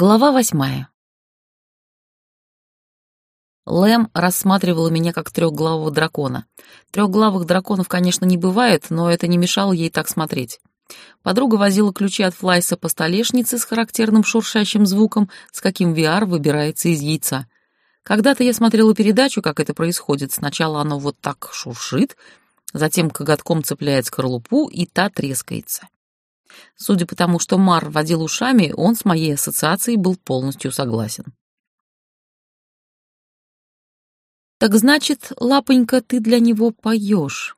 Глава восьмая. Лэм рассматривала меня как трехглавого дракона. Трехглавых драконов, конечно, не бывает, но это не мешало ей так смотреть. Подруга возила ключи от Флайса по столешнице с характерным шуршащим звуком, с каким VR выбирается из яйца. Когда-то я смотрела передачу, как это происходит. Сначала оно вот так шуршит, затем коготком цепляет скорлупу, и та трескается. Судя по тому, что Мар водил ушами, он с моей ассоциацией был полностью согласен. «Так значит, лапонька, ты для него поешь?»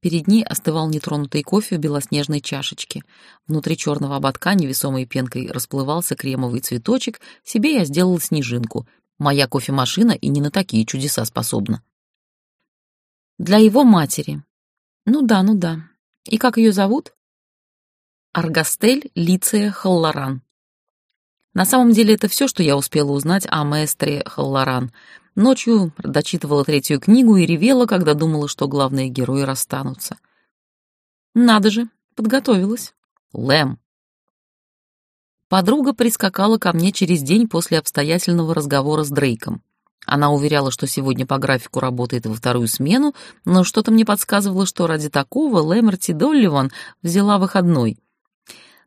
Перед ней остывал нетронутый кофе в белоснежной чашечке. Внутри черного ободка невесомой пенкой расплывался кремовый цветочек, себе я сделала снежинку. Моя кофемашина и не на такие чудеса способна. Для его матери. Ну да, ну да. И как ее зовут? Аргастель Лиция Халлоран. На самом деле это все, что я успела узнать о маэстре Халлоран. Ночью дочитывала третью книгу и ревела, когда думала, что главные герои расстанутся. Надо же, подготовилась. Лэм. Подруга прискакала ко мне через день после обстоятельного разговора с Дрейком. Она уверяла, что сегодня по графику работает во вторую смену, но что-то мне подсказывало, что ради такого Лэмерти Долливан взяла выходной —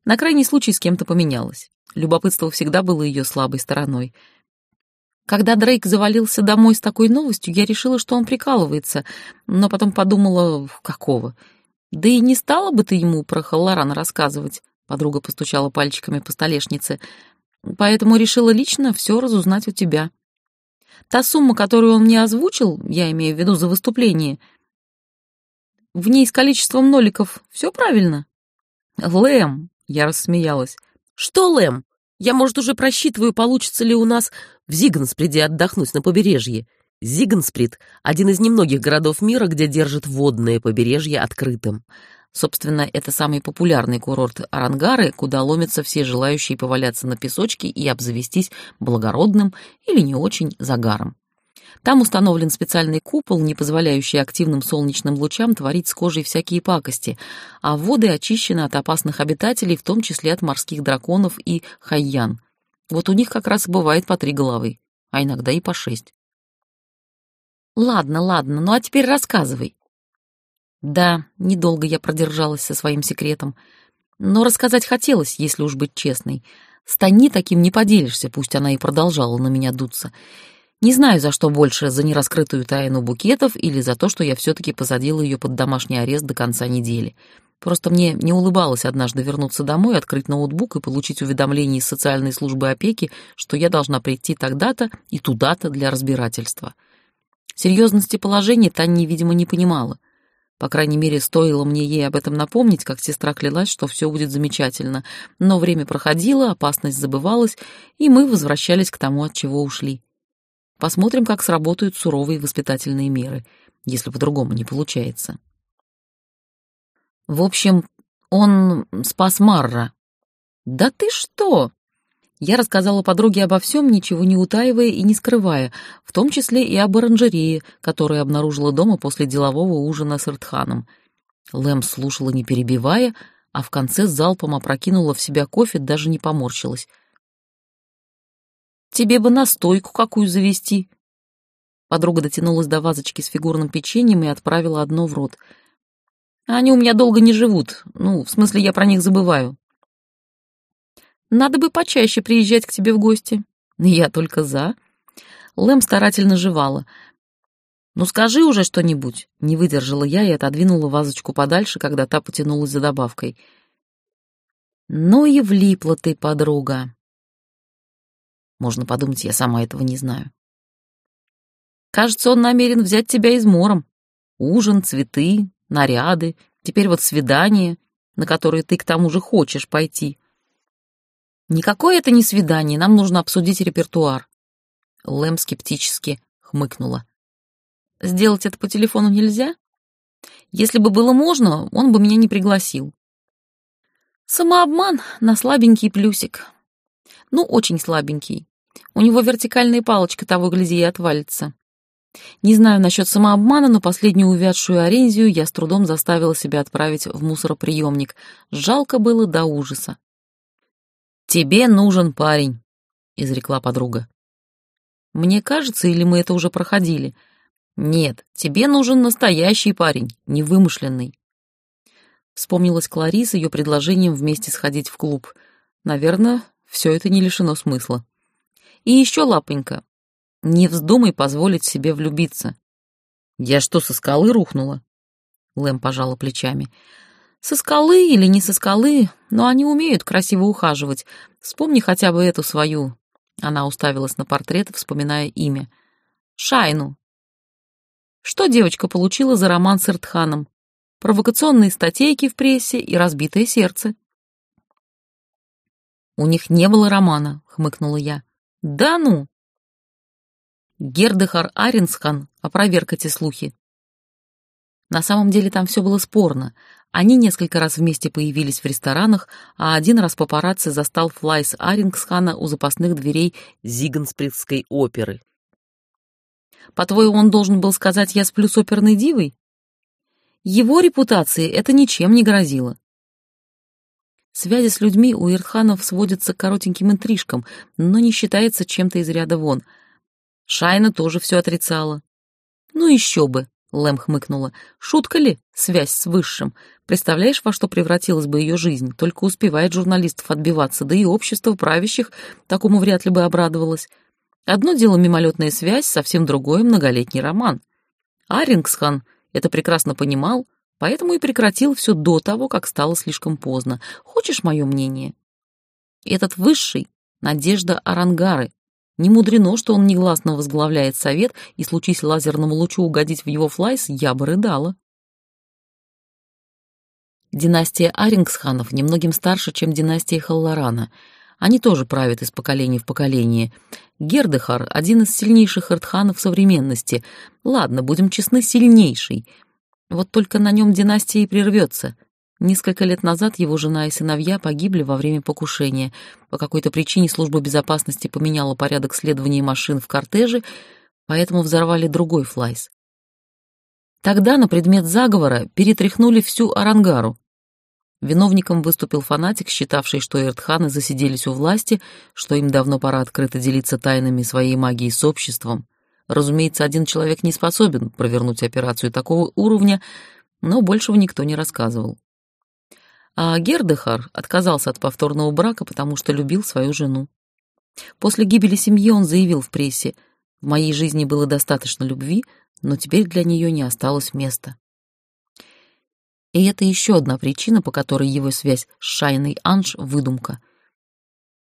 на крайний случай с кем-то поменялась. Любопытство всегда было ее слабой стороной. Когда Дрейк завалился домой с такой новостью, я решила, что он прикалывается, но потом подумала, какого. Да и не стала бы ты ему про Халлорана рассказывать, подруга постучала пальчиками по столешнице, поэтому решила лично все разузнать у тебя. Та сумма, которую он мне озвучил, я имею в виду за выступление, в ней с количеством ноликов все правильно? Лэм, я рассмеялась. «Что, Лэм? Я, может, уже просчитываю, получится ли у нас в Зигнсприде отдохнуть на побережье. Зигнсприд — один из немногих городов мира, где держат водное побережье открытым. Собственно, это самый популярный курорт Арангары, куда ломятся все желающие поваляться на песочке и обзавестись благородным или не очень загаром. Там установлен специальный купол, не позволяющий активным солнечным лучам творить с кожей всякие пакости, а воды очищены от опасных обитателей, в том числе от морских драконов и хайян. Вот у них как раз бывает по три головы, а иногда и по шесть. Ладно, ладно, ну а теперь рассказывай. Да, недолго я продержалась со своим секретом, но рассказать хотелось, если уж быть честной. С Тани таким не поделишься, пусть она и продолжала на меня дуться. Не знаю, за что больше, за нераскрытую тайну букетов или за то, что я все-таки посадила ее под домашний арест до конца недели. Просто мне не улыбалось однажды вернуться домой, открыть ноутбук и получить уведомление из социальной службы опеки, что я должна прийти тогда-то и туда-то для разбирательства. Серьезности положения Таня, видимо, не понимала. По крайней мере, стоило мне ей об этом напомнить, как сестра клялась, что все будет замечательно. Но время проходило, опасность забывалась, и мы возвращались к тому, от чего ушли. Посмотрим, как сработают суровые воспитательные меры, если по-другому не получается. В общем, он спас Марра. Да ты что? Я рассказала подруге обо всем, ничего не утаивая и не скрывая, в том числе и об оранжерее, которую обнаружила дома после делового ужина с Иртханом. Лэм слушала, не перебивая, а в конце залпом опрокинула в себя кофе, даже не поморщилась. Тебе бы настойку какую завести. Подруга дотянулась до вазочки с фигурным печеньем и отправила одно в рот. Они у меня долго не живут. Ну, в смысле, я про них забываю. Надо бы почаще приезжать к тебе в гости. Я только за. Лэм старательно жевала. «Ну скажи уже что-нибудь!» Не выдержала я и отодвинула вазочку подальше, когда та потянулась за добавкой. «Ну и влипла ты, подруга!» Можно подумать, я сама этого не знаю. Кажется, он намерен взять тебя измором. Ужин, цветы, наряды, теперь вот свидание, на которое ты к тому же хочешь пойти. Никакое это не свидание, нам нужно обсудить репертуар. Лэм скептически хмыкнула. Сделать это по телефону нельзя? Если бы было можно, он бы меня не пригласил. Самообман на слабенький плюсик. Ну, очень слабенький. У него вертикальная палочка того, гляди, и отвалится. Не знаю насчет самообмана, но последнюю увядшую орензию я с трудом заставила себя отправить в мусороприемник. Жалко было до ужаса. «Тебе нужен парень», — изрекла подруга. «Мне кажется, или мы это уже проходили?» «Нет, тебе нужен настоящий парень, не вымышленный». Вспомнилась Кларис ее предложением вместе сходить в клуб. Наверное, все это не лишено смысла. И еще, лапонька, не вздумай позволить себе влюбиться. Я что, со скалы рухнула? Лэм пожала плечами. Со скалы или не со скалы, но они умеют красиво ухаживать. Вспомни хотя бы эту свою. Она уставилась на портрет, вспоминая имя. Шайну. Что девочка получила за роман с Иртханом? Провокационные статейки в прессе и разбитое сердце. «У них не было романа», — хмыкнула я. «Да ну!» Гердехар Аренсхан опроверг эти слухи. На самом деле там все было спорно. Они несколько раз вместе появились в ресторанах, а один раз папарацци застал Флайс Арингсхана у запасных дверей Зигенспритской оперы. «По-твоему, он должен был сказать «я сплю с оперной дивой»?» Его репутации это ничем не грозило. Связи с людьми у Иртханов сводятся к коротеньким интрижкам, но не считается чем-то из ряда вон. Шайна тоже все отрицала. «Ну еще бы», — Лэм хмыкнула. «Шутка ли? Связь с Высшим. Представляешь, во что превратилась бы ее жизнь? Только успевает журналистов отбиваться, да и общество правящих такому вряд ли бы обрадовалось. Одно дело мимолетная связь, совсем другое — многолетний роман. Арингсхан это прекрасно понимал, поэтому и прекратил все до того, как стало слишком поздно. Хочешь мое мнение? Этот высший — Надежда Арангары. Не мудрено, что он негласно возглавляет совет, и случись лазерному лучу угодить в его флайс, я бы рыдала. Династия Арингсханов немногим старше, чем династия Халлорана. Они тоже правят из поколения в поколение. Гердехар — один из сильнейших эртханов современности. Ладно, будем честны, сильнейший — вот только на нем династия и прервется. Несколько лет назад его жена и сыновья погибли во время покушения. По какой-то причине служба безопасности поменяла порядок следования машин в кортеже, поэтому взорвали другой флайс. Тогда на предмет заговора перетряхнули всю Арангару. Виновником выступил фанатик, считавший, что Эртханы засиделись у власти, что им давно пора открыто делиться тайнами своей магии с обществом. Разумеется, один человек не способен провернуть операцию такого уровня, но большего никто не рассказывал. А Гердехар отказался от повторного брака, потому что любил свою жену. После гибели семьи он заявил в прессе, «В моей жизни было достаточно любви, но теперь для нее не осталось места». И это еще одна причина, по которой его связь с Шайной Анж — выдумка.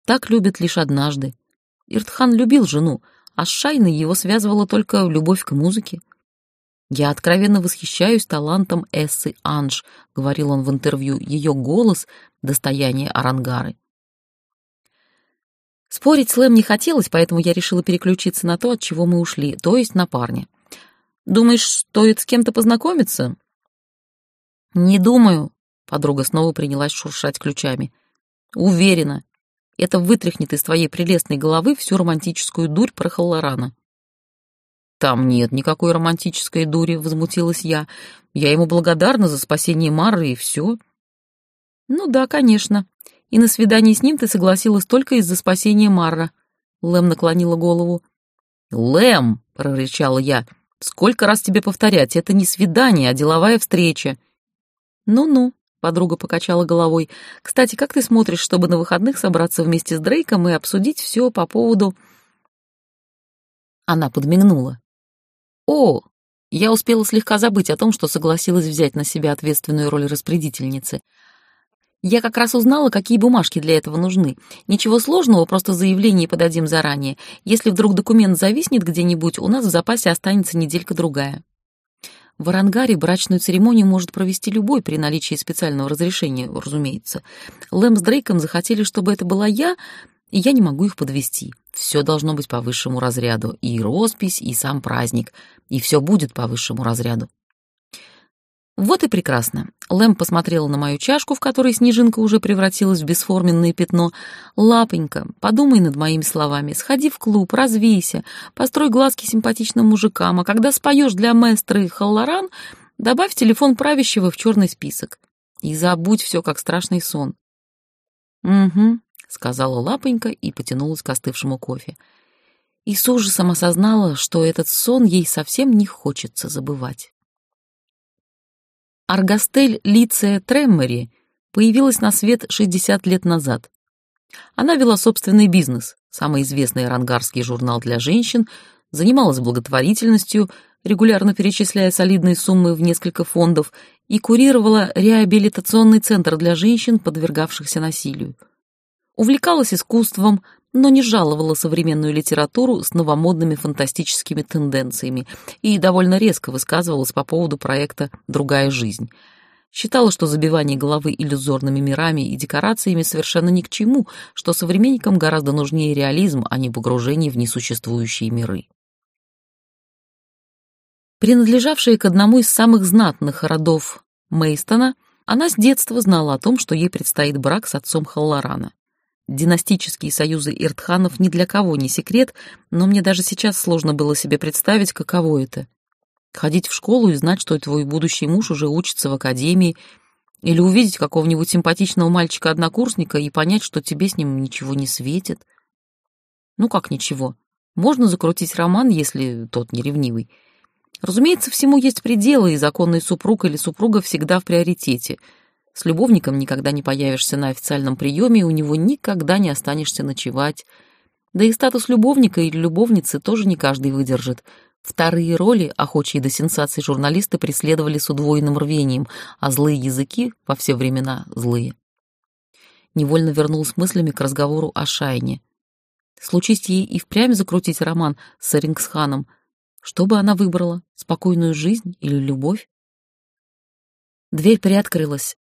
Так любят лишь однажды. Иртхан любил жену, а с Шайной его связывала только любовь к музыке. «Я откровенно восхищаюсь талантом Эссы Анж», — говорил он в интервью, — «ее голос — достояние Арангары». Спорить с Лэм не хотелось, поэтому я решила переключиться на то, от чего мы ушли, то есть на парня. «Думаешь, стоит с кем-то познакомиться?» «Не думаю», — подруга снова принялась шуршать ключами. «Уверена, это вытряхнет из твоей прелестной головы всю романтическую дурь про Халлорана. «Там нет никакой романтической дури», — возмутилась я. «Я ему благодарна за спасение Мары и все». «Ну да, конечно. И на свидание с ним ты согласилась только из-за спасения Марра». Лэм наклонила голову. «Лэм!» — прорычала я. «Сколько раз тебе повторять? Это не свидание, а деловая встреча». «Ну-ну», Подруга покачала головой. «Кстати, как ты смотришь, чтобы на выходных собраться вместе с Дрейком и обсудить все по поводу...» Она подмигнула. «О, я успела слегка забыть о том, что согласилась взять на себя ответственную роль распорядительницы. Я как раз узнала, какие бумажки для этого нужны. Ничего сложного, просто заявление подадим заранее. Если вдруг документ зависнет где-нибудь, у нас в запасе останется неделька-другая». В Арангаре брачную церемонию может провести любой при наличии специального разрешения, разумеется. Лэм с Дрейком захотели, чтобы это была я, и я не могу их подвести. Все должно быть по высшему разряду, и роспись, и сам праздник, и все будет по высшему разряду. Вот и прекрасно. Лэм посмотрела на мою чашку, в которой снежинка уже превратилась в бесформенное пятно. «Лапонька, подумай над моими словами. Сходи в клуб, развейся, построй глазки симпатичным мужикам, а когда споешь для мэстры Халлоран, добавь телефон правящего в черный список. И забудь все, как страшный сон». «Угу», — сказала Лапонька и потянулась к остывшему кофе. И с ужасом осознала, что этот сон ей совсем не хочется забывать. Аргастель Лиция Треммери появилась на свет 60 лет назад. Она вела собственный бизнес, самый известный рангарский журнал для женщин, занималась благотворительностью, регулярно перечисляя солидные суммы в несколько фондов, и курировала реабилитационный центр для женщин, подвергавшихся насилию. Увлекалась искусством, но не жаловала современную литературу с новомодными фантастическими тенденциями и довольно резко высказывалась по поводу проекта «Другая жизнь». Считала, что забивание головы иллюзорными мирами и декорациями совершенно ни к чему, что современникам гораздо нужнее реализм, а не погружение в несуществующие миры. Принадлежавшая к одному из самых знатных родов Мейстона, она с детства знала о том, что ей предстоит брак с отцом Халлорана. Династические союзы Иртханов ни для кого не секрет, но мне даже сейчас сложно было себе представить, каково это Ходить в школу и знать, что твой будущий муж уже учится в академии, или увидеть какого-нибудь симпатичного мальчика-однокурсника и понять, что тебе с ним ничего не светит. Ну как ничего? Можно закрутить роман, если тот не ревнивый. Разумеется, всему есть пределы, и законный супруг или супруга всегда в приоритете. С любовником никогда не появишься на официальном приеме, и у него никогда не останешься ночевать. Да и статус любовника или любовницы тоже не каждый выдержит — Вторые роли, охочие до сенсаций журналисты преследовали с удвоенным рвением, а злые языки во все времена злые. Невольно вернулась мыслями к разговору о Шайне. Случись ей и впрямь закрутить роман с Рингсханом, что бы она выбрала, спокойную жизнь или любовь? Дверь приоткрылась.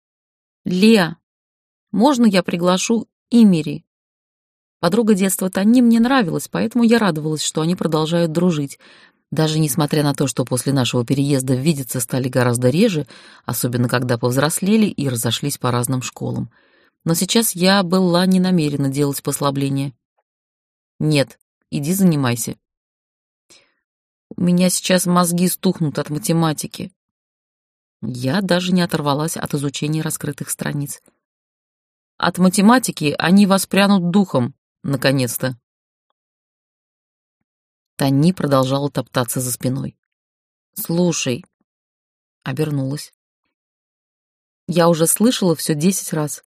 «Леа, можно я приглашу Имери?» Подруга детства Тани мне нравилась, поэтому я радовалась, что они продолжают дружить. Даже несмотря на то, что после нашего переезда видеться стали гораздо реже, особенно когда повзрослели и разошлись по разным школам. Но сейчас я была не намерена делать послабление. «Нет, иди занимайся». «У меня сейчас мозги стухнут от математики». Я даже не оторвалась от изучения раскрытых страниц. «От математики они воспрянут духом, наконец-то». Тани продолжала топтаться за спиной. «Слушай», — обернулась. «Я уже слышала все десять раз.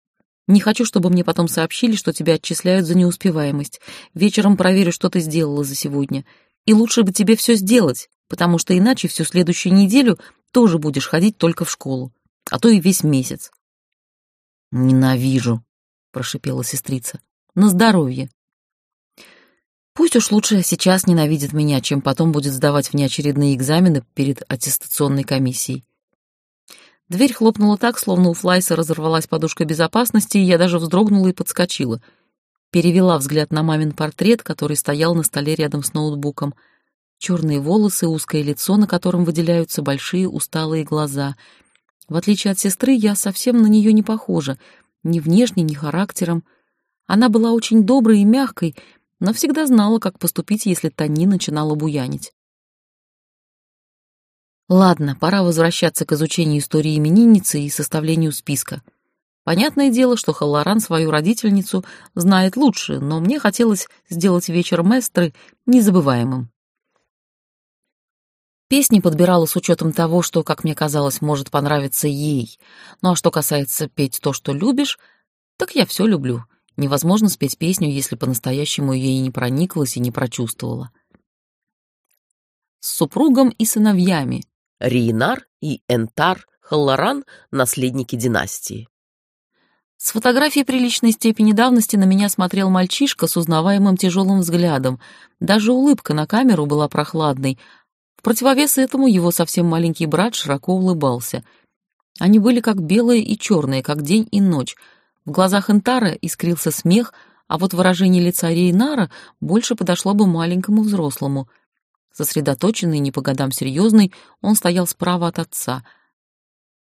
Не хочу, чтобы мне потом сообщили, что тебя отчисляют за неуспеваемость. Вечером проверю, что ты сделала за сегодня. И лучше бы тебе все сделать, потому что иначе всю следующую неделю тоже будешь ходить только в школу, а то и весь месяц». «Ненавижу», — прошипела сестрица. «На здоровье». Пусть уж лучше сейчас ненавидит меня, чем потом будет сдавать внеочередные экзамены перед аттестационной комиссией. Дверь хлопнула так, словно у Флайса разорвалась подушка безопасности, и я даже вздрогнула и подскочила. Перевела взгляд на мамин портрет, который стоял на столе рядом с ноутбуком. Черные волосы, узкое лицо, на котором выделяются большие усталые глаза. В отличие от сестры, я совсем на нее не похожа, ни внешне, ни характером. Она была очень доброй и мягкой, но всегда знала, как поступить, если Тани начинала буянить. Ладно, пора возвращаться к изучению истории именинницы и составлению списка. Понятное дело, что Халлоран свою родительницу знает лучше, но мне хотелось сделать вечер Местры незабываемым. Песни подбирала с учетом того, что, как мне казалось, может понравиться ей. Ну а что касается петь то, что любишь, так я все люблю — Невозможно спеть песню, если по-настоящему ей не прониклась и не прочувствовала. С супругом и сыновьями. Риинар и Энтар Халлоран — наследники династии. С фотографией приличной степени давности на меня смотрел мальчишка с узнаваемым тяжелым взглядом. Даже улыбка на камеру была прохладной. В противовес этому его совсем маленький брат широко улыбался. Они были как белые и черные, как день и ночь — в глазах Энтара искрился смех, а вот выражение лица Рейнара больше подошло бы маленькому взрослому. Сосредоточенный, не по годам серьезный, он стоял справа от отца.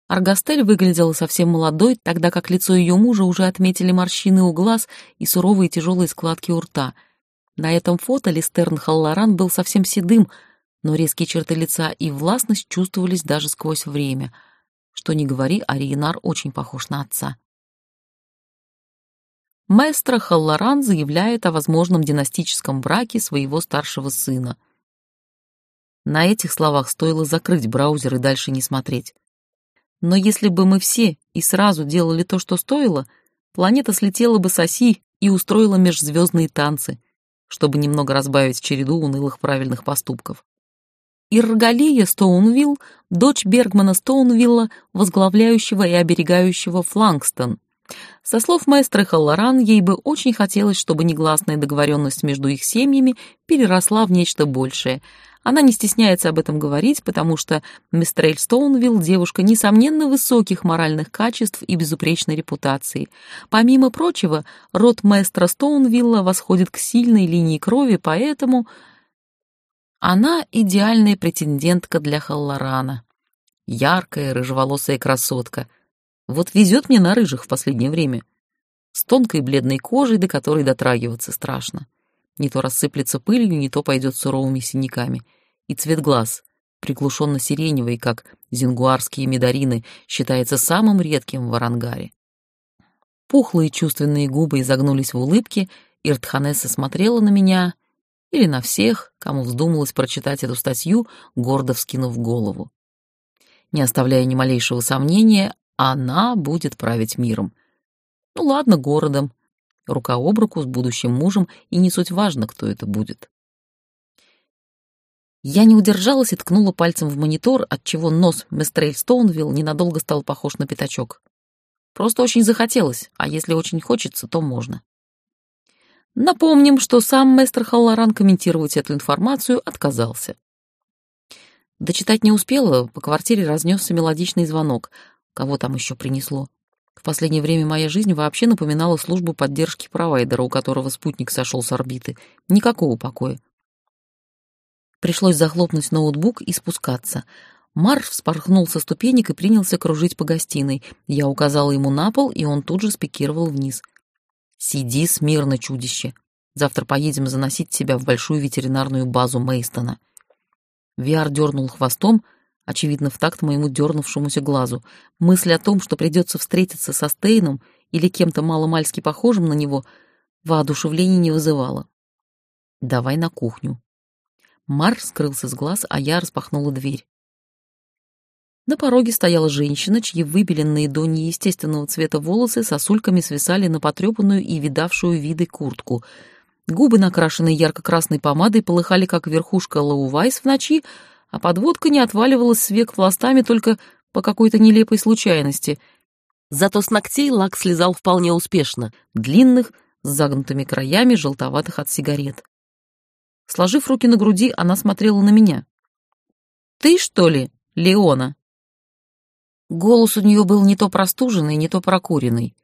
Аргастель выглядела совсем молодой, тогда как лицо ее мужа уже отметили морщины у глаз и суровые тяжелые складки у рта. На этом фото Листерн Халлоран был совсем седым, но резкие черты лица и властность чувствовались даже сквозь время. Что ни говори, а Рейнар очень похож на отца. маэстро Халлоран заявляет о возможном династическом браке своего старшего сына. На этих словах стоило закрыть браузер и дальше не смотреть. Но если бы мы все и сразу делали то, что стоило, планета слетела бы с оси и устроила межзвездные танцы, чтобы немного разбавить череду унылых правильных поступков. Иргалия Стоунвилл, дочь Бергмана Стоунвилла, возглавляющего и оберегающего Флангстон. Со слов маэстро Халлоран, ей бы очень хотелось, чтобы негласная договоренность между их семьями переросла в нечто большее. Она не стесняется об этом говорить, потому что Мистрель Стоунвилл — девушка несомненно высоких моральных качеств и безупречной репутации. Помимо прочего, род маэстро Стоунвилла восходит к сильной линии крови, поэтому она идеальная претендентка для Халлорана. Яркая, рыжеволосая красотка. Вот везет мне на рыжих в последнее время. С тонкой бледной кожей, до которой дотрагиваться страшно. Не то рассыплется пылью, не то пойдет суровыми синяками. И цвет глаз, приглушенно-сиреневый, как зингуарские медарины, считается самым редким в Арангаре. Пухлые чувственные губы изогнулись в улыбке, и Ртханесса смотрела на меня — или на всех, кому вздумалось прочитать эту статью, гордо вскинув голову. Не оставляя ни малейшего сомнения, она будет править миром. Ну ладно, городом. Рука об руку с будущим мужем, и не суть важно, кто это будет. Я не удержалась и ткнула пальцем в монитор, отчего нос Местрель Стоунвилл ненадолго стал похож на пятачок. Просто очень захотелось, а если очень хочется, то можно. Напомним, что сам мастер Халлоран комментировать эту информацию отказался. Дочитать не успела, по квартире разнесся мелодичный звонок. Кого там еще принесло? В последнее время моя жизнь вообще напоминала службу поддержки провайдера, у которого спутник сошел с орбиты. Никакого покоя. Пришлось захлопнуть ноутбук и спускаться. Мар вспорхнул со ступенек и принялся кружить по гостиной. Я указала ему на пол, и он тут же спикировал вниз — Сиди смирно, чудище. Завтра поедем заносить тебя в большую ветеринарную базу Мейстона. Виар дернул хвостом, очевидно, в такт моему дернувшемуся глазу. Мысль о том, что придется встретиться со Стейном или кем-то мало-мальски похожим на него, воодушевления не вызывала. «Давай на кухню». Мар скрылся с глаз, а я распахнула дверь. На пороге стояла женщина, чьи выбеленные до неестественного цвета волосы сосульками свисали на потрепанную и видавшую виды куртку. Губы, накрашенные ярко-красной помадой, полыхали, как верхушка лаувайс в ночи, а подводка не отваливалась с век пластами только по какой-то нелепой случайности. Зато с ногтей лак слезал вполне успешно, длинных, с загнутыми краями, желтоватых от сигарет. Сложив руки на груди, она смотрела на меня. «Ты, что ли, Леона?» Голос у нее был не то простуженный, не то прокуренный.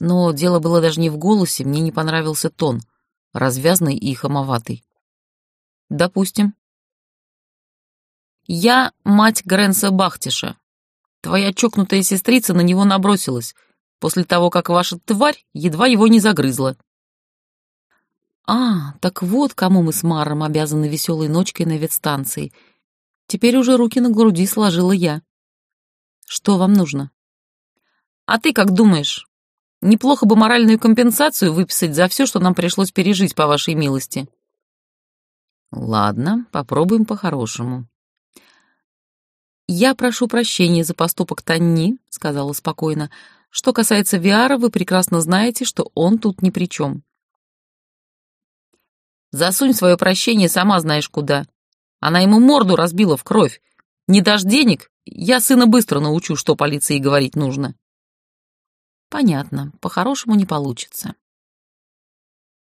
Но дело было даже не в голосе, мне не понравился тон, развязный и хамоватый. Допустим. Я мать Грэнса Бахтиша. Твоя чокнутая сестрица на него набросилась, после того, как ваша тварь едва его не загрызла. А, так вот кому мы с Маром обязаны веселой ночкой на ветстанции. Теперь уже руки на груди сложила я. Что вам нужно? А ты как думаешь? Неплохо бы моральную компенсацию выписать за все, что нам пришлось пережить по вашей милости. Ладно, попробуем по-хорошему. Я прошу прощения за поступок Танни, сказала спокойно. Что касается Виара, вы прекрасно знаете, что он тут ни при чем. Засунь свое прощение сама знаешь куда. Она ему морду разбила в кровь. Не дашь денег, я сына быстро научу, что полиции говорить нужно. Понятно, по-хорошему не получится.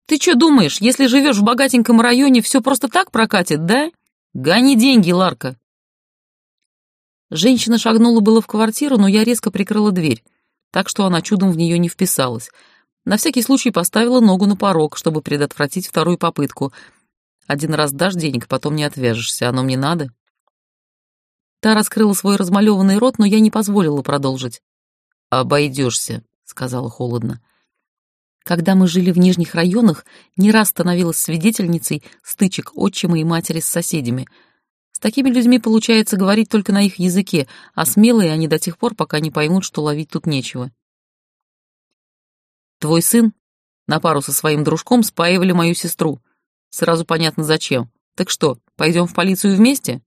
Ты что думаешь, если живешь в богатеньком районе, все просто так прокатит, да? Гони деньги, Ларка. Женщина шагнула было в квартиру, но я резко прикрыла дверь, так что она чудом в нее не вписалась. На всякий случай поставила ногу на порог, чтобы предотвратить вторую попытку. Один раз дашь денег, потом не отвяжешься, оно мне надо. Та раскрыла свой размалеванный рот, но я не позволила продолжить. «Обойдешься», — сказала холодно. Когда мы жили в нижних районах, не раз становилась свидетельницей стычек отчима и матери с соседями. С такими людьми получается говорить только на их языке, а смелые они до тех пор, пока не поймут, что ловить тут нечего. «Твой сын На пару со своим дружком спаивали мою сестру. Сразу понятно зачем. Так что, пойдем в полицию вместе?»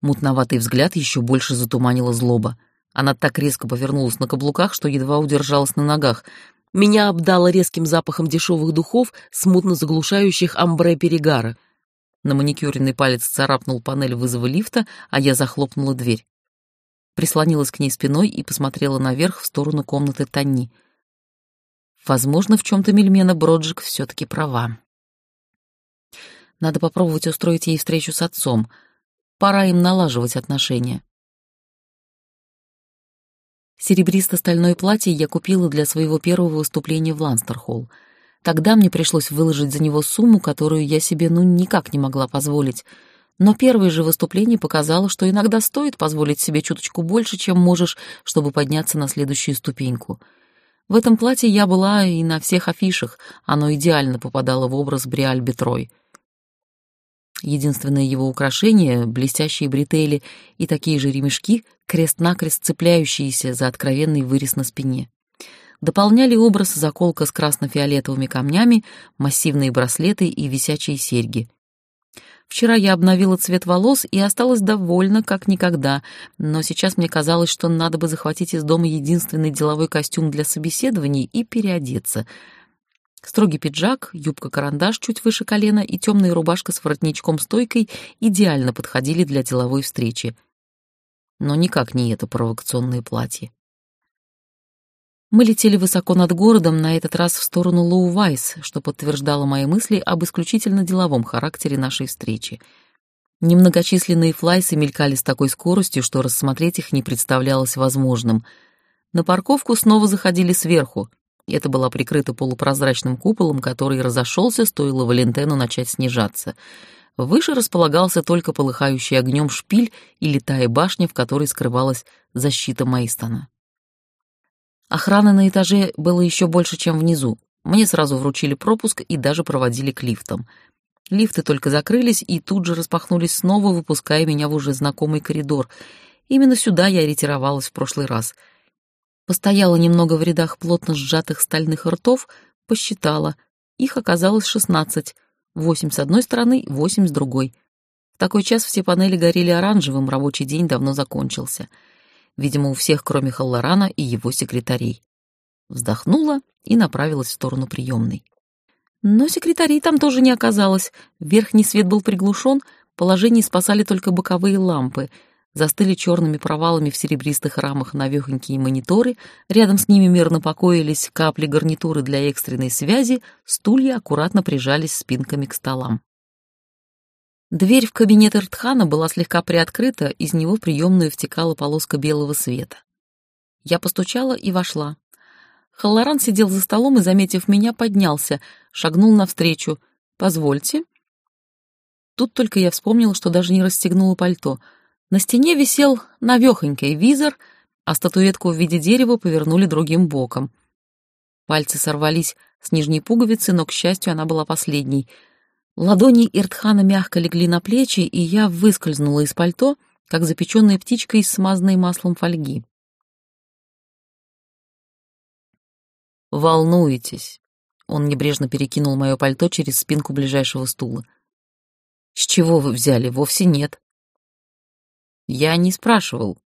Мутноватый взгляд еще больше затуманила злоба. Она так резко повернулась на каблуках, что едва удержалась на ногах. Меня обдало резким запахом дешевых духов, смутно заглушающих амбре перегара. На маникюренный палец царапнул панель вызова лифта, а я захлопнула дверь. Прислонилась к ней спиной и посмотрела наверх в сторону комнаты Танни. Возможно, в чем-то Мельмена Броджик все-таки права. Надо попробовать устроить ей встречу с отцом — Пора им налаживать отношения. Серебристо-стальное платье я купила для своего первого выступления в Ланстерхолл. Тогда мне пришлось выложить за него сумму, которую я себе ну никак не могла позволить. Но первое же выступление показало, что иногда стоит позволить себе чуточку больше, чем можешь, чтобы подняться на следующую ступеньку. В этом платье я была и на всех афишах, оно идеально попадало в образ Бриаль Бетрой. Единственное его украшение — блестящие бретели и такие же ремешки, крест-накрест цепляющиеся за откровенный вырез на спине. Дополняли образ заколка с красно-фиолетовыми камнями, массивные браслеты и висячие серьги. Вчера я обновила цвет волос и осталась довольна, как никогда, но сейчас мне казалось, что надо бы захватить из дома единственный деловой костюм для собеседований и переодеться — Строгий пиджак, юбка-карандаш чуть выше колена и темная рубашка с воротничком-стойкой идеально подходили для деловой встречи. Но никак не это провокационное платье. Мы летели высоко над городом, на этот раз в сторону Лоу-Вайс, что подтверждало мои мысли об исключительно деловом характере нашей встречи. Немногочисленные флайсы мелькали с такой скоростью, что рассмотреть их не представлялось возможным. На парковку снова заходили сверху, это была прикрыта полупрозрачным куполом, который разошелся, стоило Валентену начать снижаться. Выше располагался только полыхающий огнем шпиль и летая башня, в которой скрывалась защита Мейстона. Охраны на этаже было еще больше, чем внизу. Мне сразу вручили пропуск и даже проводили к лифтам. Лифты только закрылись и тут же распахнулись снова, выпуская меня в уже знакомый коридор. Именно сюда я ретировалась в прошлый раз — Постояла немного в рядах плотно сжатых стальных ртов, посчитала. Их оказалось шестнадцать. Восемь с одной стороны, восемь с другой. В такой час все панели горели оранжевым, рабочий день давно закончился. Видимо, у всех, кроме Халлорана и его секретарей. Вздохнула и направилась в сторону приемной. Но секретарей там тоже не оказалось. Верхний свет был приглушен, положение спасали только боковые лампы — застыли черными провалами в серебристых рамах навехонькие мониторы, рядом с ними мирно покоились капли гарнитуры для экстренной связи, стулья аккуратно прижались спинками к столам. Дверь в кабинет Эртхана была слегка приоткрыта, из него в приемную втекала полоска белого света. Я постучала и вошла. Халлоран сидел за столом и, заметив меня, поднялся, шагнул навстречу. «Позвольте». Тут только я вспомнила, что даже не расстегнула пальто — на стене висел навехонький визор, а статуэтку в виде дерева повернули другим боком. Пальцы сорвались с нижней пуговицы, но, к счастью, она была последней. Ладони Иртхана мягко легли на плечи, и я выскользнула из пальто, как запеченная птичка из смазанной маслом фольги. «Волнуетесь», — он небрежно перекинул мое пальто через спинку ближайшего стула. «С чего вы взяли? Вовсе нет. «Я не спрашивал».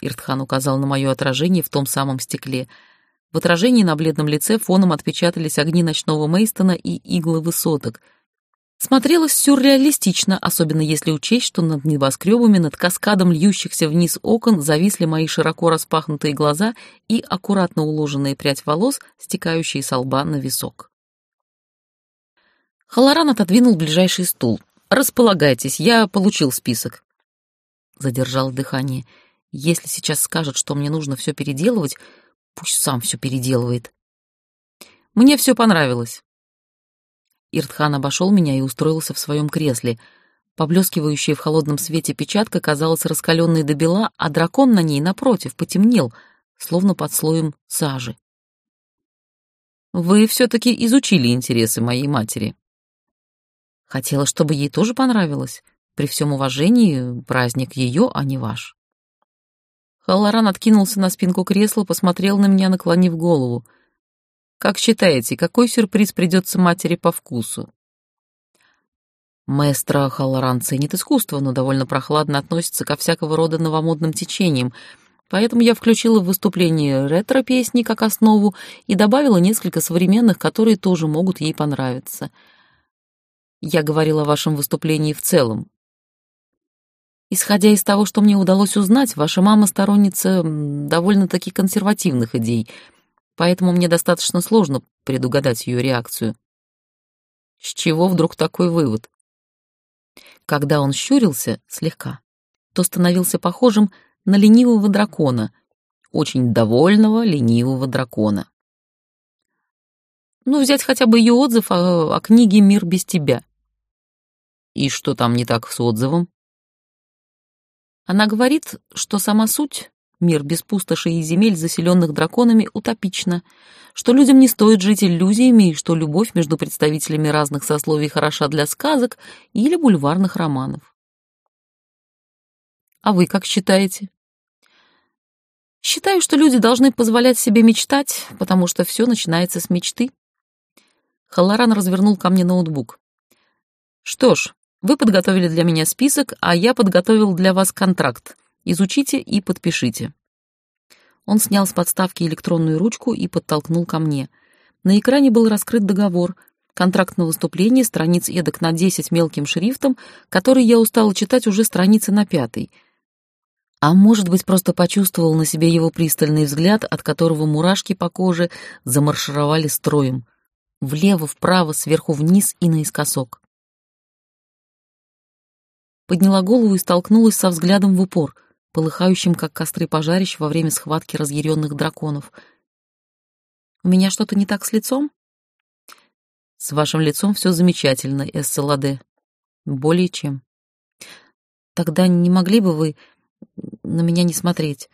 Иртхан указал на мое отражение в том самом стекле. В отражении на бледном лице фоном отпечатались огни ночного Мейстона и иглы высоток. Смотрелось сюрреалистично, особенно если учесть, что над небоскребами, над каскадом льющихся вниз окон зависли мои широко распахнутые глаза и аккуратно уложенная прядь волос, стекающие с лба на висок. Халаран отодвинул ближайший стул. «Располагайтесь, я получил список» задержал дыхание. Если сейчас скажет, что мне нужно все переделывать, пусть сам все переделывает. Мне все понравилось. Иртхан обошел меня и устроился в своем кресле. Поблескивающая в холодном свете печатка казалась раскаленной до бела, а дракон на ней, напротив, потемнел, словно под слоем сажи. «Вы все-таки изучили интересы моей матери». Хотела, чтобы ей тоже понравилось. При всем уважении, праздник ее, а не ваш. Халлоран откинулся на спинку кресла, посмотрел на меня, наклонив голову. Как считаете, какой сюрприз придется матери по вкусу? Маэстро Халлоран ценит искусство, но довольно прохладно относится ко всякого рода новомодным течениям, поэтому я включила в выступление ретро-песни как основу и добавила несколько современных, которые тоже могут ей понравиться. Я говорила о вашем выступлении в целом. Исходя из того, что мне удалось узнать, ваша мама сторонница довольно-таки консервативных идей, поэтому мне достаточно сложно предугадать ее реакцию. С чего вдруг такой вывод? Когда он щурился слегка, то становился похожим на ленивого дракона, очень довольного ленивого дракона. Ну, взять хотя бы ее отзыв о, о книге «Мир без тебя». И что там не так с отзывом? Она говорит, что сама суть, мир без пустоши и земель, заселенных драконами, утопична, что людям не стоит жить иллюзиями и что любовь между представителями разных сословий хороша для сказок или бульварных романов. А вы как считаете? Считаю, что люди должны позволять себе мечтать, потому что все начинается с мечты. Халлоран развернул ко мне ноутбук. Что ж, вы подготовили для меня список, а я подготовил для вас контракт. Изучите и подпишите. Он снял с подставки электронную ручку и подтолкнул ко мне. На экране был раскрыт договор, контракт на выступление, страниц эдак на 10 мелким шрифтом, который я устала читать уже страницы на пятой. А может быть, просто почувствовал на себе его пристальный взгляд, от которого мурашки по коже замаршировали строем. Влево, вправо, сверху вниз и наискосок. Подняла голову и столкнулась со взглядом в упор — полыхающим, как костры пожарищ во время схватки разъяренных драконов. «У меня что-то не так с лицом?» «С вашим лицом все замечательно, Эсселаде. Более чем. Тогда не могли бы вы на меня не смотреть?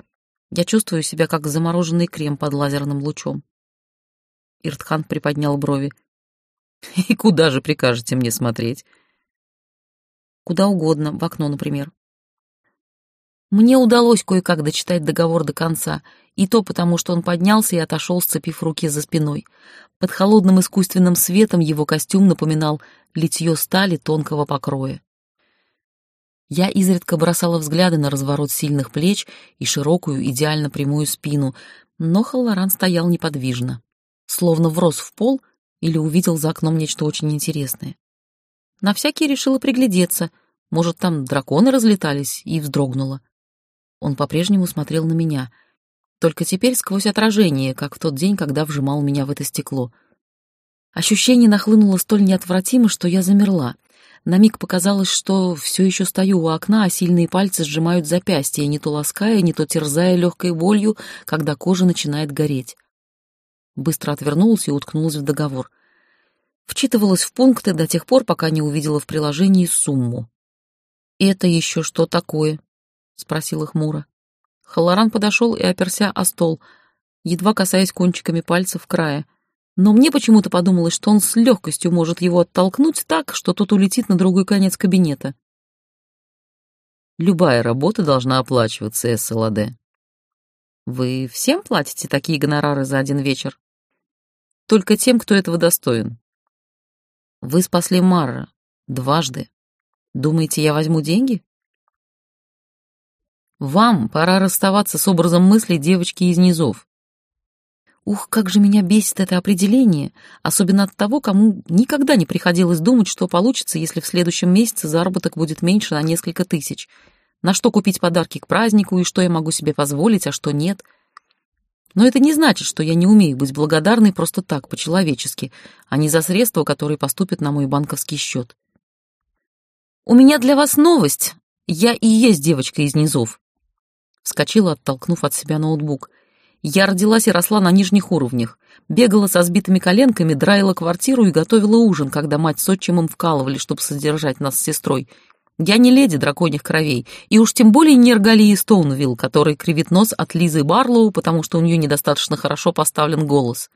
Я чувствую себя, как замороженный крем под лазерным лучом». Иртхан приподнял брови. «И куда же прикажете мне смотреть?» «Куда угодно, в окно, например». Мне удалось кое-как дочитать договор до конца, и то потому, что он поднялся и отошел, сцепив руки за спиной. Под холодным искусственным светом его костюм напоминал литье стали тонкого покроя. Я изредка бросала взгляды на разворот сильных плеч и широкую, идеально прямую спину, но Халлоран стоял неподвижно, словно врос в пол или увидел за окном нечто очень интересное. На всякий решила приглядеться, может, там драконы разлетались, и вздрогнула. Он по-прежнему смотрел на меня, только теперь сквозь отражение, как в тот день, когда вжимал меня в это стекло. Ощущение нахлынуло столь неотвратимо, что я замерла. На миг показалось, что все еще стою у окна, а сильные пальцы сжимают запястье, не то лаская, не то терзая легкой болью, когда кожа начинает гореть. Быстро отвернулась и уткнулась в договор. Вчитывалась в пункты до тех пор, пока не увидела в приложении сумму. «Это еще что такое?» — спросила хмуро. Халаран подошел и оперся о стол, едва касаясь кончиками пальцев края. Но мне почему-то подумалось, что он с легкостью может его оттолкнуть так, что тот улетит на другой конец кабинета. Любая работа должна оплачиваться, СЛАД. Вы всем платите такие гонорары за один вечер? Только тем, кто этого достоин. Вы спасли Марра дважды. Думаете, я возьму деньги? Вам пора расставаться с образом мыслей девочки из низов. Ух, как же меня бесит это определение, особенно от того, кому никогда не приходилось думать, что получится, если в следующем месяце заработок будет меньше на несколько тысяч. На что купить подарки к празднику и что я могу себе позволить, а что нет. Но это не значит, что я не умею быть благодарной просто так, по-человечески, а не за средства, которые поступят на мой банковский счет. У меня для вас новость. Я и есть девочка из низов. Вскочила, оттолкнув от себя ноутбук. Я родилась и росла на нижних уровнях. Бегала со сбитыми коленками, драила квартиру и готовила ужин, когда мать с отчимом вкалывали, чтобы содержать нас с сестрой. Я не леди драконьих кровей, и уж тем более не Эргалии Стоунвилл, который кривит нос от Лизы Барлоу, потому что у нее недостаточно хорошо поставлен голос.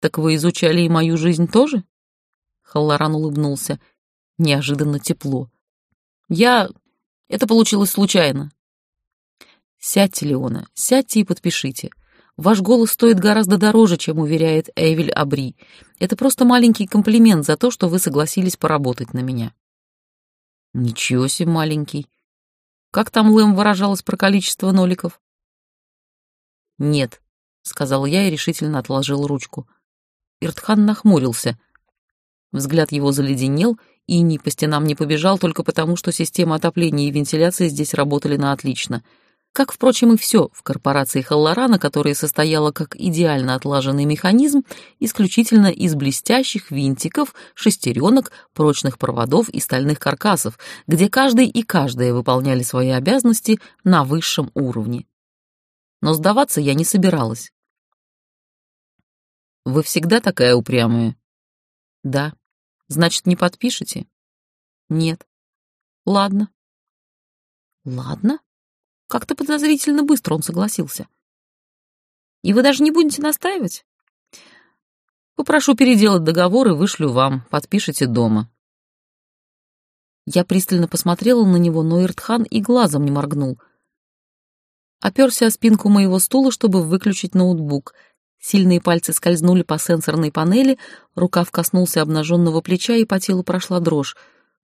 «Так вы изучали и мою жизнь тоже?» Халлоран улыбнулся. Неожиданно тепло. «Я... Это получилось случайно. Сядьте, Леона, сядьте и подпишите. Ваш голос стоит гораздо дороже, чем уверяет Эвель Абри. Это просто маленький комплимент за то, что вы согласились поработать на меня». «Ничего себе маленький. Как там Лэм выражалась про количество ноликов?» «Нет», — сказал я и решительно отложил ручку. Иртхан нахмурился. Взгляд его заледенел, и ни по стенам не побежал только потому, что система отопления и вентиляции здесь работали на отлично — как, впрочем, и все в корпорации Халлорана, которая состояла как идеально отлаженный механизм исключительно из блестящих винтиков, шестеренок, прочных проводов и стальных каркасов, где каждый и каждая выполняли свои обязанности на высшем уровне. Но сдаваться я не собиралась. «Вы всегда такая упрямая?» «Да. Значит, не подпишете?» «Нет». «Ладно». «Ладно?» Как-то подозрительно быстро он согласился. И вы даже не будете настаивать? Попрошу переделать договор и вышлю вам, подпишите дома. Я пристально посмотрела на него, но Иртхан и глазом не моргнул. Оперся о спинку моего стула, чтобы выключить ноутбук. Сильные пальцы скользнули по сенсорной панели, рукав коснулся обнаженного плеча, и по телу прошла дрожь.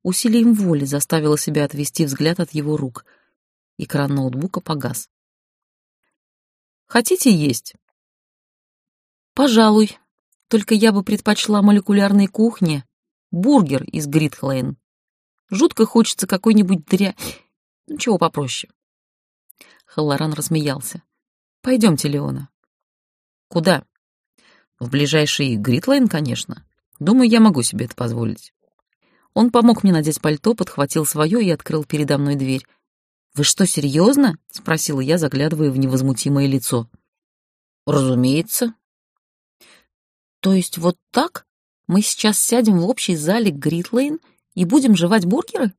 Усилием воли заставила себя отвести взгляд от его рук — Экран ноутбука погас. «Хотите есть?» «Пожалуй. Только я бы предпочла молекулярной кухне. Бургер из Гритхлейн. Жутко хочется какой-нибудь дря... Ну, чего попроще». Халлоран рассмеялся. «Пойдемте, Леона». «Куда?» «В ближайший Гритлайн, конечно. Думаю, я могу себе это позволить». Он помог мне надеть пальто, подхватил свое и открыл передо мной дверь. «Вы что, серьезно?» — спросила я, заглядывая в невозмутимое лицо. «Разумеется». «То есть вот так? Мы сейчас сядем в общей зале Гритлейн и будем жевать бургеры?»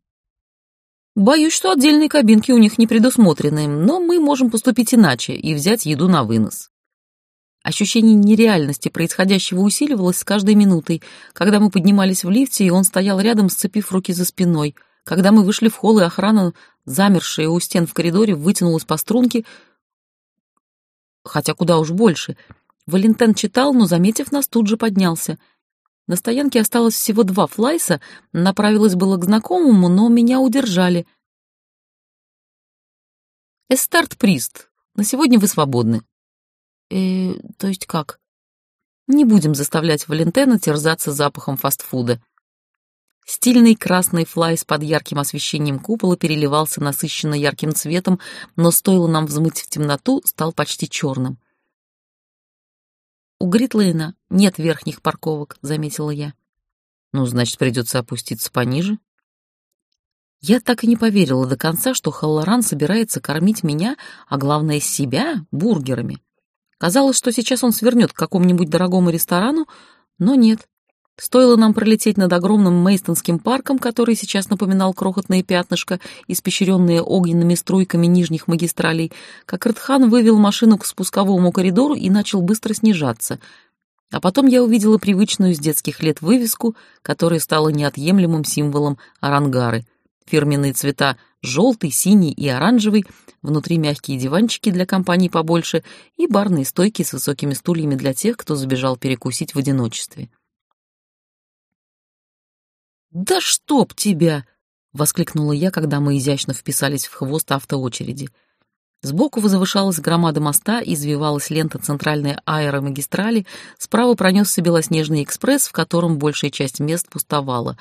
«Боюсь, что отдельные кабинки у них не предусмотрены, но мы можем поступить иначе и взять еду на вынос». Ощущение нереальности происходящего усиливалось с каждой минутой, когда мы поднимались в лифте, и он стоял рядом, сцепив руки за спиной — когда мы вышли в холл, и охрана, замершая у стен в коридоре, вытянулась по струнке, хотя куда уж больше. Валентен читал, но, заметив нас, тут же поднялся. На стоянке осталось всего два флайса, направилась было к знакомому, но меня удержали. «Эстарт Прист, на сегодня вы свободны». «Э, то есть как?» «Не будем заставлять Валентена терзаться запахом фастфуда». Стильный красный флайс под ярким освещением купола переливался насыщенно ярким цветом, но стоило нам взмыть в темноту, стал почти черным. «У Гритлейна нет верхних парковок», — заметила я. «Ну, значит, придется опуститься пониже». Я так и не поверила до конца, что Халлоран собирается кормить меня, а главное, себя, бургерами. Казалось, что сейчас он свернет к какому-нибудь дорогому ресторану, но нет. Стоило нам пролететь над огромным Мейстонским парком, который сейчас напоминал крохотные пятнышко, испещренные огненными струйками нижних магистралей, как Ртхан вывел машину к спусковому коридору и начал быстро снижаться. А потом я увидела привычную с детских лет вывеску, которая стала неотъемлемым символом Арангары. Фирменные цвета желтый, синий и оранжевый, внутри мягкие диванчики для компаний побольше и барные стойки с высокими стульями для тех, кто забежал перекусить в одиночестве. «Да чтоб тебя!» — воскликнула я, когда мы изящно вписались в хвост автоочереди. Сбоку возвышалась громада моста, извивалась лента центральной аэромагистрали, справа пронесся белоснежный экспресс, в котором большая часть мест пустовала.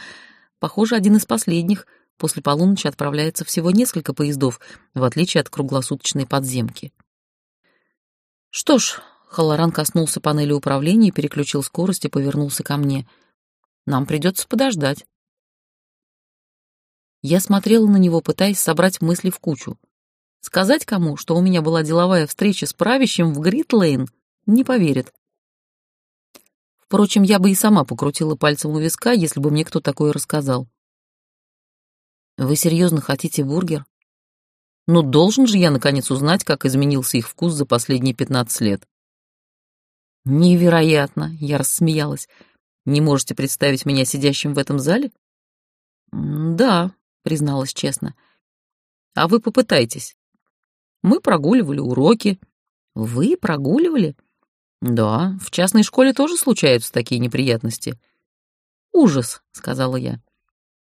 Похоже, один из последних. После полуночи отправляется всего несколько поездов, в отличие от круглосуточной подземки. Что ж, Халлоран коснулся панели управления, переключил скорость и повернулся ко мне. Нам придется подождать. Я смотрела на него, пытаясь собрать мысли в кучу. Сказать кому, что у меня была деловая встреча с правящим в Гритлейн, не поверит. Впрочем, я бы и сама покрутила пальцем у виска, если бы мне кто такое рассказал. Вы серьезно хотите бургер? Ну, должен же я, наконец, узнать, как изменился их вкус за последние пятнадцать лет. Невероятно, я рассмеялась. Не можете представить меня сидящим в этом зале? Да, призналась честно. А вы попытайтесь. Мы прогуливали уроки, Вы прогуливали? Да, в частной школе тоже случаются такие неприятности. Ужас, сказала я.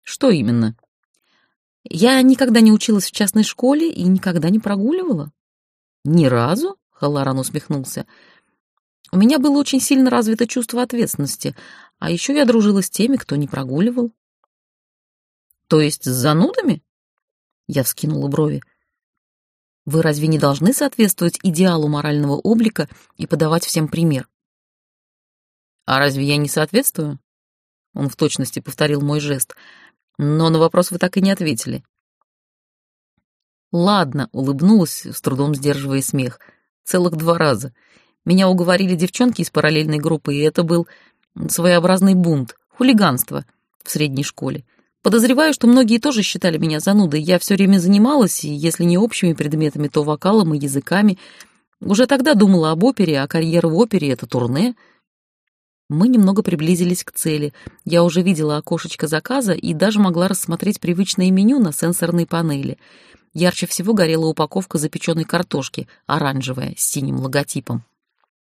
Что именно? Я никогда не училась в частной школе и никогда не прогуливала. Ни разу? Халаран усмехнулся. У меня было очень сильно развито чувство ответственности, а еще я дружила с теми, кто не прогуливал. То есть с занудами? Я вскинула брови. Вы разве не должны соответствовать идеалу морального облика и подавать всем пример? А разве я не соответствую? Он в точности повторил мой жест. Но на вопрос вы так и не ответили. Ладно, улыбнулась, с трудом сдерживая смех. Целых два раза. Меня уговорили девчонки из параллельной группы, и это был своеобразный бунт, хулиганство в средней школе. Подозреваю, что многие тоже считали меня занудой. Я все время занималась, и если не общими предметами, то вокалом и языками. Уже тогда думала об опере, а карьера в опере — это турне. Мы немного приблизились к цели. Я уже видела окошечко заказа и даже могла рассмотреть привычное меню на сенсорной панели. Ярче всего горела упаковка запеченной картошки, оранжевая, с синим логотипом.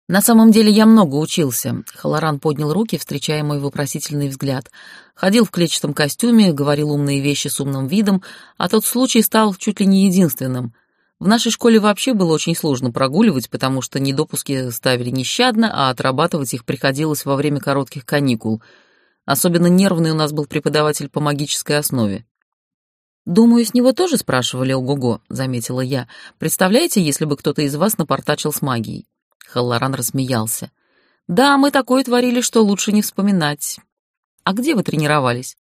На самом деле я много учился. Халаран поднял руки, встречая мой вопросительный взгляд. Ходил в клетчатом костюме, говорил умные вещи с умным видом, а тот случай стал чуть ли не единственным. В нашей школе вообще было очень сложно прогуливать, потому что недопуски ставили нещадно, а отрабатывать их приходилось во время коротких каникул. Особенно нервный у нас был преподаватель по магической основе. «Думаю, с него тоже спрашивали ого-го», — заметила я. «Представляете, если бы кто-то из вас напортачил с магией?» Халлоран рассмеялся. «Да, мы такое творили, что лучше не вспоминать. А где вы тренировались?»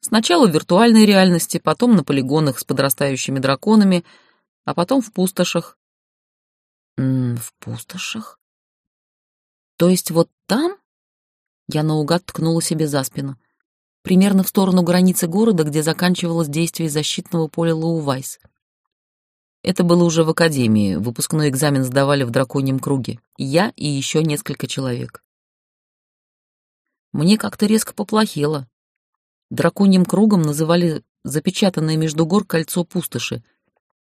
«Сначала в виртуальной реальности, потом на полигонах с подрастающими драконами, а потом в пустошах». «М -м, «В пустошах? То есть вот там?» Я наугад ткнула себе за спину. Примерно в сторону границы города, где заканчивалось действие защитного поля Лоувайс. Это было уже в академии, выпускной экзамен сдавали в драконьем круге. Я и еще несколько человек. Мне как-то резко поплохело. Драконьим кругом называли запечатанное между гор кольцо пустоши.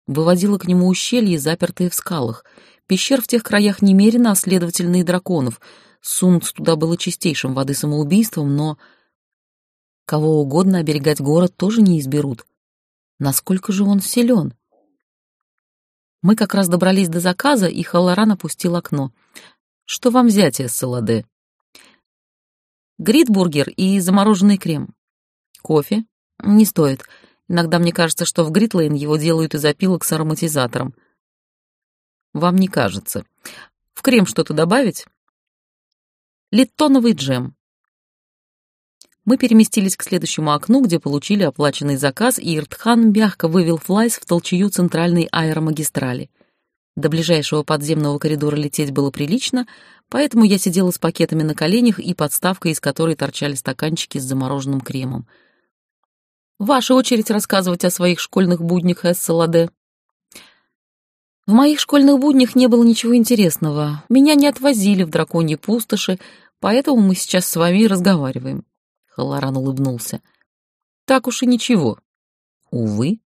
Выводило к нему ущелья, запертые в скалах. Пещер в тех краях немерено, а следовательно и драконов. Сунуться туда было чистейшим воды самоубийством, но... Кого угодно оберегать город тоже не изберут. Насколько же он силен? Мы как раз добрались до заказа, и Халлоран опустил окно. «Что вам взять, Эсселаде?» «Гритбургер и замороженный крем». «Кофе?» «Не стоит. Иногда мне кажется, что в Гритлейн его делают из опилок с ароматизатором». «Вам не кажется. В крем что-то добавить?» «Литтоновый джем. Мы переместились к следующему окну, где получили оплаченный заказ, и Иртхан мягко вывел Флайс в толчую центральной аэромагистрали. До ближайшего подземного коридора лететь было прилично, поэтому я сидела с пакетами на коленях и подставкой, из которой торчали стаканчики с замороженным кремом. «Ваша очередь рассказывать о своих школьных буднях, Эсселаде». В моих школьных буднях не было ничего интересного. Меня не отвозили в драконьи пустоши, поэтому мы сейчас с вами разговариваем. Халаран улыбнулся. Так уж и ничего. Увы.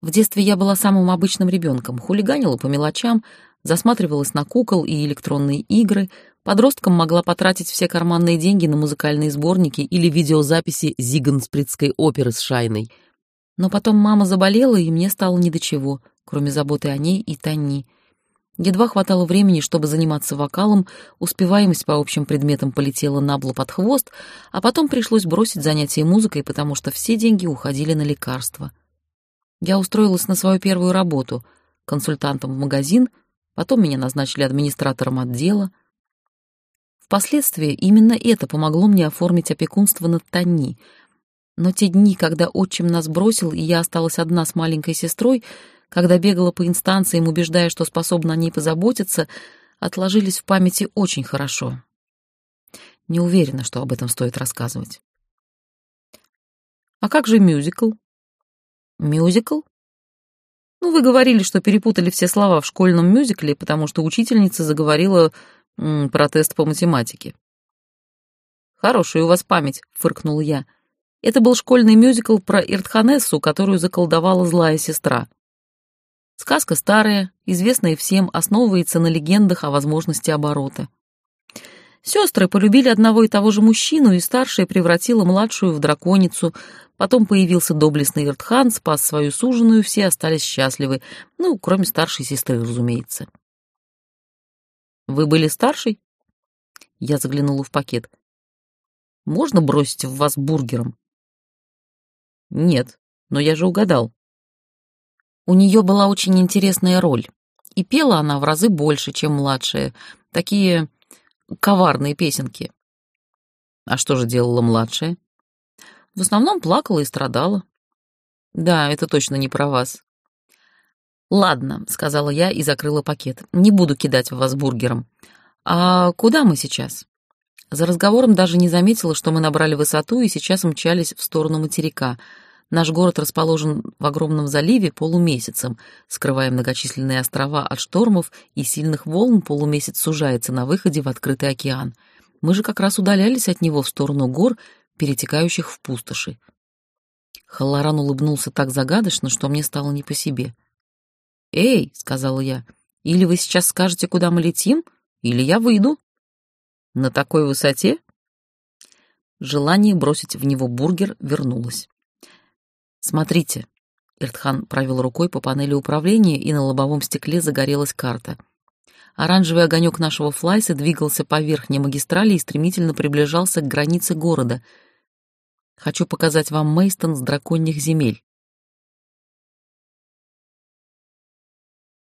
В детстве я была самым обычным ребенком, хулиганила по мелочам, засматривалась на кукол и электронные игры, подростком могла потратить все карманные деньги на музыкальные сборники или видеозаписи Зиганспритской оперы с Шайной. Но потом мама заболела, и мне стало ни до чего, кроме заботы о ней и Тани — Едва хватало времени, чтобы заниматься вокалом, успеваемость по общим предметам полетела набло под хвост, а потом пришлось бросить занятия музыкой, потому что все деньги уходили на лекарства. Я устроилась на свою первую работу — консультантом в магазин, потом меня назначили администратором отдела. Впоследствии именно это помогло мне оформить опекунство над Тани. Но те дни, когда отчим нас бросил, и я осталась одна с маленькой сестрой — когда бегала по инстанциям, убеждая, что способна о ней позаботиться, отложились в памяти очень хорошо. Не уверена, что об этом стоит рассказывать. А как же мюзикл? Мюзикл? Ну, вы говорили, что перепутали все слова в школьном мюзикле, потому что учительница заговорила про тест по математике. Хорошая у вас память, фыркнул я. Это был школьный мюзикл про Иртханессу, которую заколдовала злая сестра. Сказка старая, известная всем, основывается на легендах о возможности оборота. Сестры полюбили одного и того же мужчину, и старшая превратила младшую в драконицу. Потом появился доблестный Иртхан, спас свою суженую, все остались счастливы. Ну, кроме старшей сестры, разумеется. «Вы были старшей?» Я заглянула в пакет. «Можно бросить в вас бургером?» «Нет, но я же угадал». У нее была очень интересная роль. И пела она в разы больше, чем младшая. Такие коварные песенки. А что же делала младшая? В основном плакала и страдала. Да, это точно не про вас. Ладно, сказала я и закрыла пакет. Не буду кидать в вас бургером. А куда мы сейчас? За разговором даже не заметила, что мы набрали высоту и сейчас мчались в сторону материка — Наш город расположен в огромном заливе полумесяцем. Скрывая многочисленные острова от штормов и сильных волн, полумесяц сужается на выходе в открытый океан. Мы же как раз удалялись от него в сторону гор, перетекающих в пустоши. Халлоран улыбнулся так загадочно, что мне стало не по себе. «Эй», — сказала я, — «или вы сейчас скажете, куда мы летим, или я выйду». «На такой высоте?» Желание бросить в него бургер вернулось. «Смотрите». Иртхан провел рукой по панели управления, и на лобовом стекле загорелась карта. Оранжевый огонек нашего флайса двигался по верхней магистрали и стремительно приближался к границе города. «Хочу показать вам Мейстон с драконьих земель».